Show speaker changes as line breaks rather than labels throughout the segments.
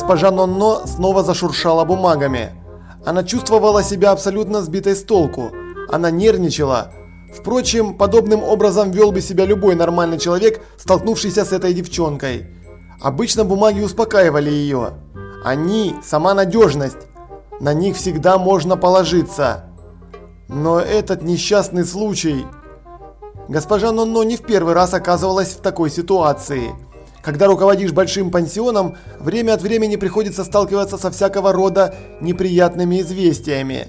Госпожа Нонно снова зашуршала бумагами. Она чувствовала себя абсолютно сбитой с толку. Она нервничала. Впрочем, подобным образом вел бы себя любой нормальный человек, столкнувшийся с этой девчонкой. Обычно бумаги успокаивали ее. Они – сама надежность. На них всегда можно положиться. Но этот несчастный случай... Госпожа Нонно не в первый раз оказывалась в такой ситуации. Когда руководишь большим пансионом, время от времени приходится сталкиваться со всякого рода неприятными известиями.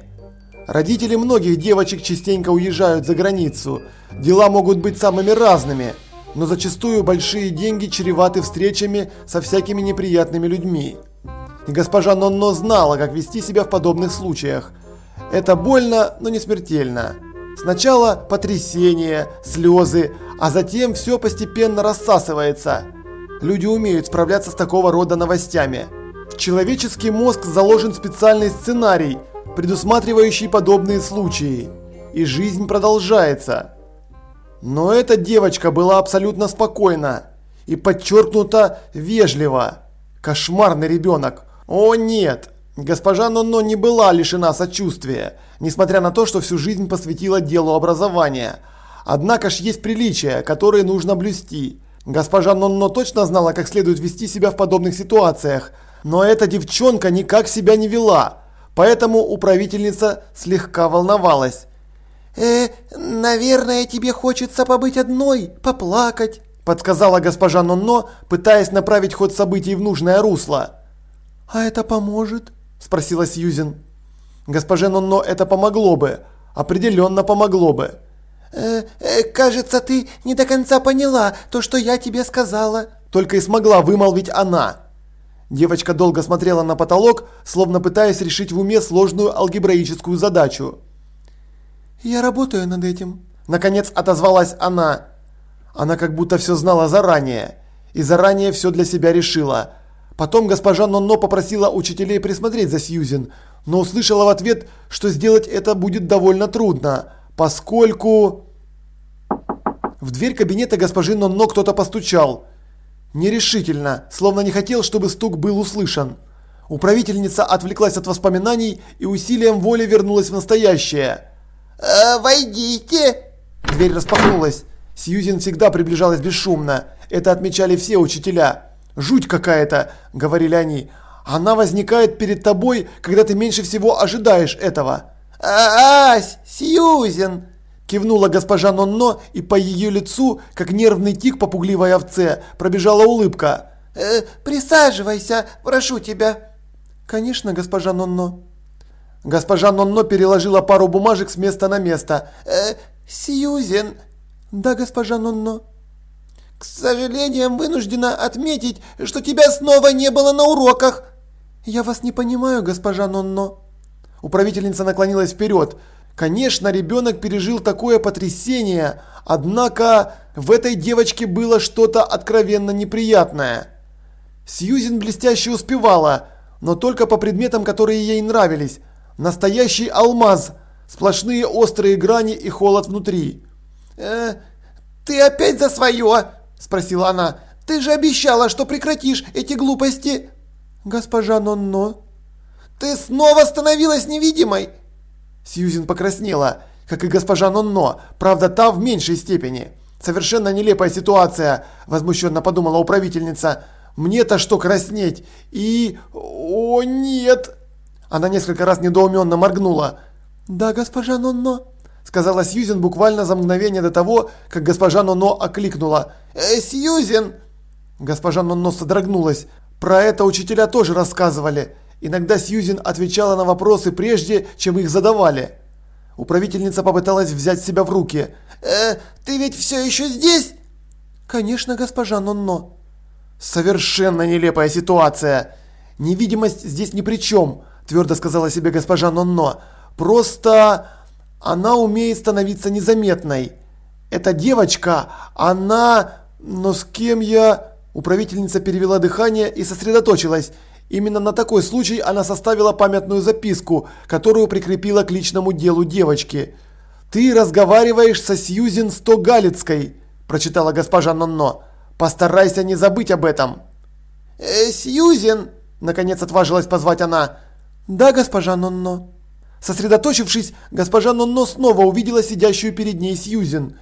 Родители многих девочек частенько уезжают за границу. Дела могут быть самыми разными, но зачастую большие деньги чреваты встречами со всякими неприятными людьми. И госпожа Нонно знала, как вести себя в подобных случаях. Это больно, но не смертельно. Сначала потрясение, слезы, а затем все постепенно рассасывается. Люди умеют справляться с такого рода новостями. В человеческий мозг заложен специальный сценарий, предусматривающий подобные случаи. И жизнь продолжается. Но эта девочка была абсолютно спокойна и подчеркнуто вежлива. Кошмарный ребенок. О нет, госпожа Нонно не была лишена сочувствия, несмотря на то, что всю жизнь посвятила делу образования. Однако ж есть приличия, которые нужно блюсти. Госпожа Нонно точно знала, как следует вести себя в подобных ситуациях, но эта девчонка никак себя не вела, поэтому управительница слегка волновалась.
«Э, наверное, тебе хочется побыть одной, поплакать»,
подсказала госпожа Нонно, пытаясь направить ход событий в нужное русло.
«А это поможет?» – спросила Сьюзен.
Госпоже Нонно это помогло бы. Определенно помогло бы.
Э, э, «Кажется, ты не до конца поняла то, что я тебе сказала», –
только и смогла вымолвить она. Девочка долго смотрела на потолок, словно пытаясь решить в уме сложную алгебраическую задачу.
«Я работаю над этим», –
наконец отозвалась она. Она как будто все знала заранее и заранее все для себя решила – Потом госпожа Нонно попросила учителей присмотреть за Сьюзен, но услышала в ответ, что сделать это будет довольно трудно, поскольку... В дверь кабинета госпожи Нонно кто-то постучал. Нерешительно, словно не хотел, чтобы стук был услышан. Управительница отвлеклась от воспоминаний и усилием воли вернулась в настоящее.
«Э, «Войдите!»
Дверь распахнулась. Сьюзен всегда приближалась бесшумно. Это отмечали все учителя. Жуть какая-то, говорили они. Она возникает перед тобой, когда ты меньше всего ожидаешь этого.
А, Ась, Сьюзен,
кивнула госпожа Нонно, и по ее лицу, как нервный тик по пугливой овце, пробежала улыбка.
Э, присаживайся, прошу тебя.
Конечно, госпожа Нонно. Госпожа Нонно переложила пару бумажек с места на место.
Э, Сьюзен.
Да, госпожа Нонно.
К сожалению, вынуждена отметить, что тебя снова не было на уроках.
Я вас не понимаю, госпожа Нонно. Управительница наклонилась вперед. Конечно, ребенок пережил такое потрясение, однако в этой девочке было что-то откровенно неприятное. Сьюзен блестяще успевала, но только по предметам, которые ей нравились. Настоящий алмаз, сплошные острые грани и холод внутри.
«Э, «Ты опять за свое?» спросила она. «Ты же обещала, что прекратишь эти глупости!»
«Госпожа Нонно?»
«Ты снова становилась невидимой!»
Сьюзен покраснела, как и госпожа Нонно, правда та в меньшей степени. «Совершенно нелепая ситуация», – возмущенно подумала управительница. «Мне-то что краснеть? И... О, нет!» Она несколько раз недоуменно моргнула. «Да, госпожа Нонно», – сказала Сьюзен буквально за мгновение до того, как госпожа Нонно окликнула.
«Э, «Сьюзен!»
Госпожа Нонно содрогнулась. Про это учителя тоже рассказывали. Иногда Сьюзен отвечала на вопросы прежде, чем их задавали. Управительница попыталась взять себя в руки.
«Э, ты ведь все еще здесь?»
«Конечно, госпожа Нонно». «Совершенно нелепая ситуация. Невидимость здесь ни при чем», твердо сказала себе госпожа Нонно. «Просто...» Она умеет становиться незаметной. Эта девочка, она... Но с кем я... Управительница перевела дыхание и сосредоточилась. Именно на такой случай она составила памятную записку, которую прикрепила к личному делу девочки. «Ты разговариваешь со Сьюзен Стогалицкой», – прочитала госпожа Нонно. «Постарайся не забыть об этом».
«Э, «Сьюзен», –
Наконец отважилась позвать она.
«Да, госпожа Нонно».
Сосредоточившись, госпожа Нонно снова увидела сидящую перед ней Сьюзен.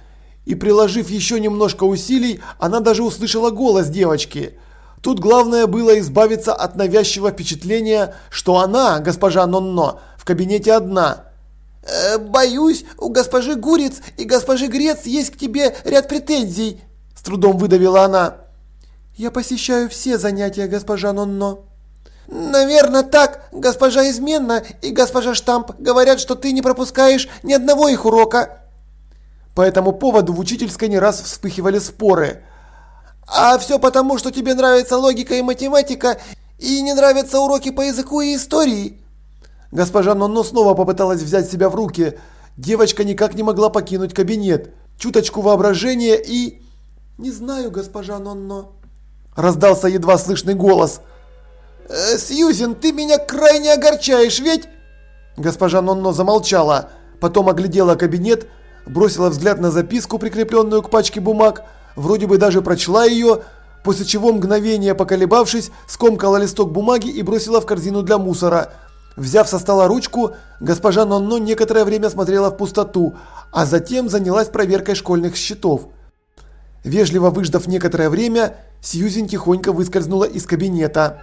И приложив еще немножко усилий, она даже услышала голос девочки. Тут главное было избавиться от навязчивого впечатления, что она, госпожа Нонно, в кабинете одна.
«Э, «Боюсь, у госпожи Гурец и госпожи Грец есть к тебе ряд претензий», – с трудом выдавила она.
«Я посещаю все занятия, госпожа Нонно».
«Наверное, так. Госпожа Изменна и госпожа Штамп говорят, что ты не пропускаешь ни одного их урока».
По этому поводу в учительской не раз вспыхивали споры.
«А все потому, что тебе нравится логика и математика, и не нравятся уроки по языку и истории».
Госпожа Нонно снова попыталась взять себя в руки. Девочка никак не могла покинуть кабинет. Чуточку воображения и...
«Не знаю, госпожа Нонно», –
раздался едва слышный голос.
«Э, «Сьюзен, ты меня крайне огорчаешь, ведь...»
Госпожа Нонно замолчала, потом оглядела кабинет, бросила взгляд на записку, прикрепленную к пачке бумаг, вроде бы даже прочла ее, после чего мгновение поколебавшись, скомкала листок бумаги и бросила в корзину для мусора. Взяв со стола ручку, госпожа Нонно некоторое время смотрела в пустоту, а затем занялась проверкой школьных счетов. Вежливо выждав некоторое время, Сьюзен тихонько выскользнула из кабинета.